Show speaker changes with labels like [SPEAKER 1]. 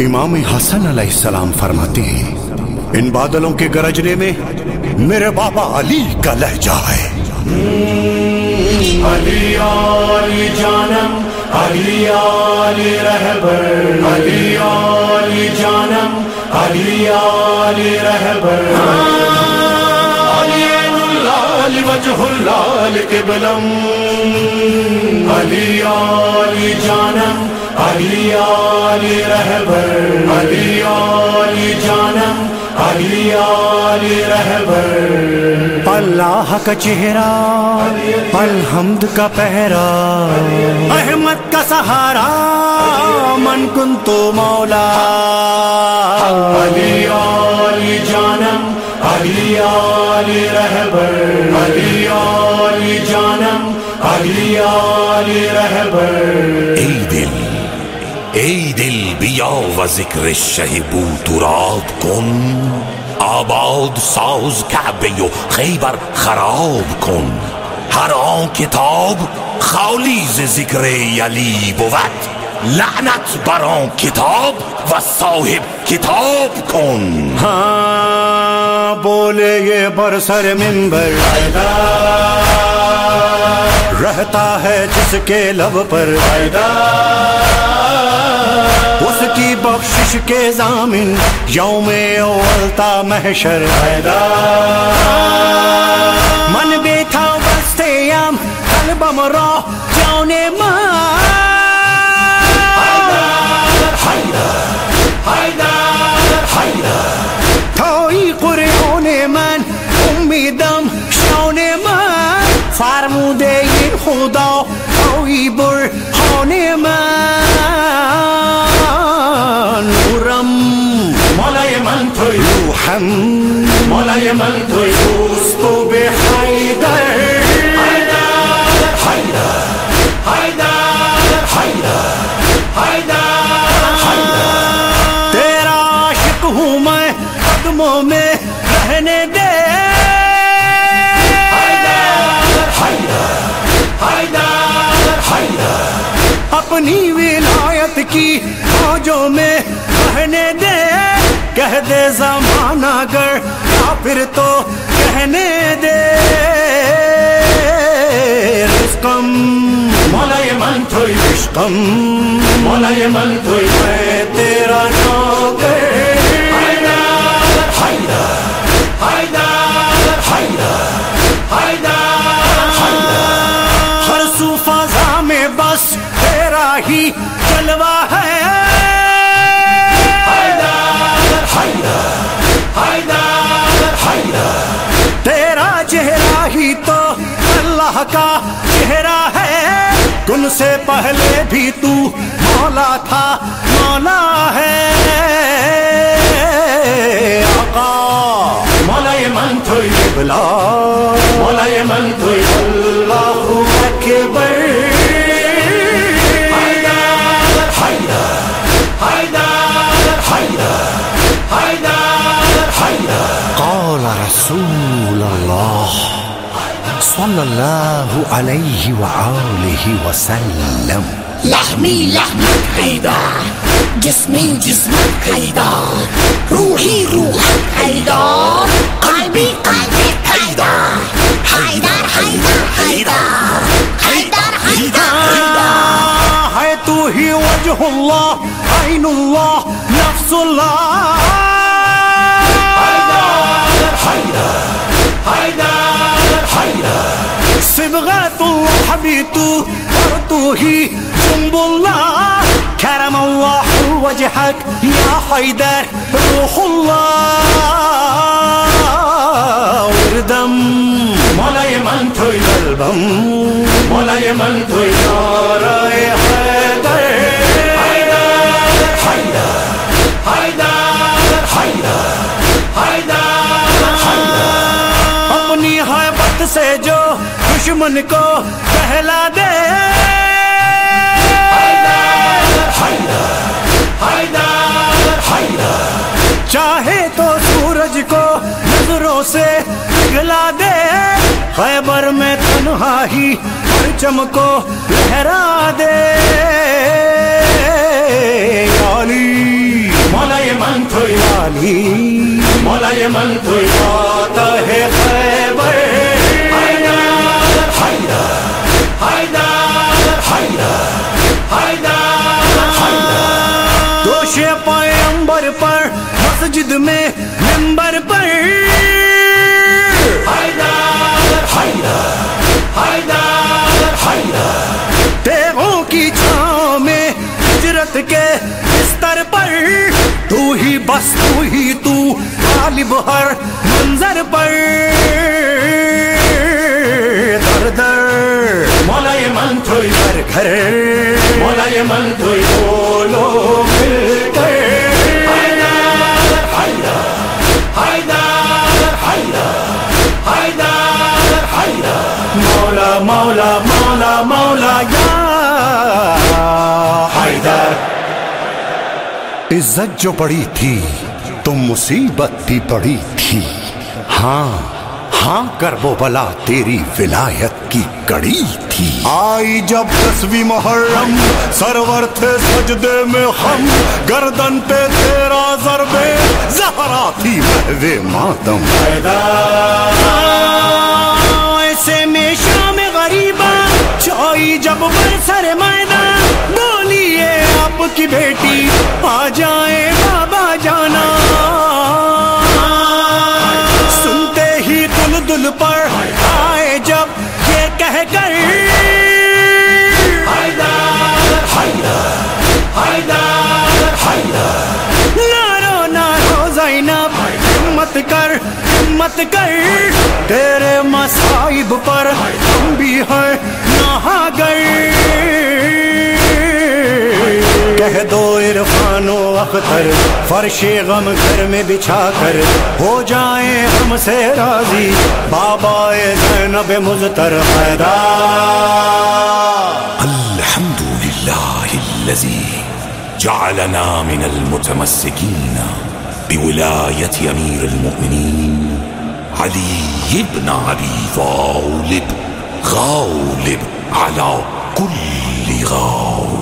[SPEAKER 1] امام حسن علیہ السلام فرماتے ہیں، ان بادلوں کے گرجنے میں میرے بابا علی کا لہجہ ہے۔
[SPEAKER 2] علی علی جانم، علی علی رہبر، علی علی جانم، علی علی رہبر۔ علی عین اللہ علی وجہ علی علی جانم علی علی رہبر علی علی جانم علی علی رہبر۔
[SPEAKER 1] اللہ کا چہرہ الحمد کا پہرا احمد کا سہارا من کن تو مولا۔
[SPEAKER 2] علی علی جانم علی علی رہبر۔ علی علی جانم علی علی رہبر۔
[SPEAKER 3] بیا و ذکر شهبو تراب کن آباد ساز کعبه و خیبر خراب کن۔ هر آن کتاب خالی ز ذکر علی بود۔ لعنت بر آن کتاب و صاحب کتاب کن۔
[SPEAKER 1] ہاں بولے یہ برسر ممبر رہتا ہے جس کے لب پر۔ اس کی بخشش کے ضامن یوم اولتا محشر من بیٹھا بستے یم قلب مرا جانے من توی
[SPEAKER 2] حیدر حیدر
[SPEAKER 1] تیرا عاشق ہوں میں قدموں میں رہنے دے۔ اپنی ولایت کی فوجوں میں رہنے دے۔ کہہ دے زمانہ گر کافر تو کہنے دے۔ رزقم۔
[SPEAKER 2] مولای من توی
[SPEAKER 1] عشقم
[SPEAKER 2] مولای من توی
[SPEAKER 1] میں تیرا نوکر
[SPEAKER 2] حیدر حیدر حیدر
[SPEAKER 1] ہر سو فضا میں بس تیرا ہی جلوہ ہے۔ چہرہ ہی تو اللہ کا چہرہ ہے۔ کن سے پہلے بھی تو مولا تھا، مولا ہے۔ آقا
[SPEAKER 2] مولای من توی
[SPEAKER 1] بلا
[SPEAKER 2] مولای من توی
[SPEAKER 1] اللہ اکبر۔ رسول صلى الله عليه وآله وسلم
[SPEAKER 4] لحمی لحمت پیدا جسمی جسمت پیدا روحی روحت پیدا قلبی قلبی حیدر حیدر حیدر حیدر حیدر حیدر
[SPEAKER 1] ہے تو ہی وجہ اللہ عین اللہ نفس اللہ صبغت اللہ بھی تو اور جنب الله كرم الله وجهك يا حيدر روح الله وردم
[SPEAKER 2] مولای من توی
[SPEAKER 1] قلبم
[SPEAKER 2] مولای من توی
[SPEAKER 1] دشمن کو پہلا دے۔ چاہے تو سورج کو نظروں سے پگھلا دے۔ خیبر میں تنہا ہی پرچم کو لہرا دے۔ علی
[SPEAKER 2] مولای من توی
[SPEAKER 1] علی
[SPEAKER 2] مولای من توی
[SPEAKER 1] فاتح خیبر۔ میں
[SPEAKER 2] حیدر حیدر
[SPEAKER 1] مولا مولا مولا مولا یا
[SPEAKER 2] حیدر
[SPEAKER 1] عزت جو پڑی تھی تو مصیبت بھی پڑی تھی۔ ہاں ہاں کرب و بلا تیری ولایت کی کڑی تھی۔ آئی جب دسویں محرم سرور تھے سجدے میں ہم۔ گردن پہ تیرا ضرب زہرا تھی ماتم چوئی جب برسر میدان بولیے آپ کی بیٹی۔ آ جائے بابا جانا۔ سنتے ہی دل دل پر آئے جب یہ کہہ کر۔
[SPEAKER 2] حیدر
[SPEAKER 1] کر، ہمت کر۔ تیرے مصائب پر ہم بھی ہیں۔ کہہ دو عرفان و اختر فرش غم گھر میں بچھا کر۔ ہو جائیں ہم سے راضی بابا زینب مزتر پیدا۔
[SPEAKER 3] الحمد لله الذي جعلنا من المتمسكين بولاية أمير المؤمنين علي بن أبي طالب غالب۔ على كل غالب